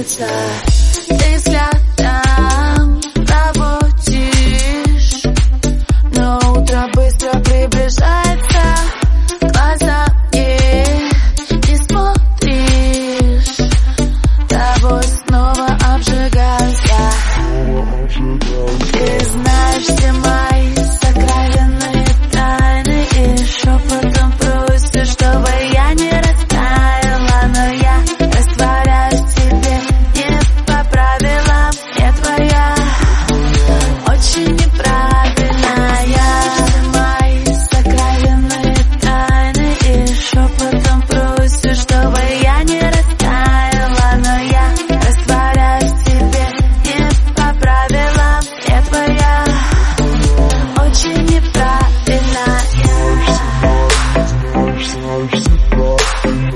И Super.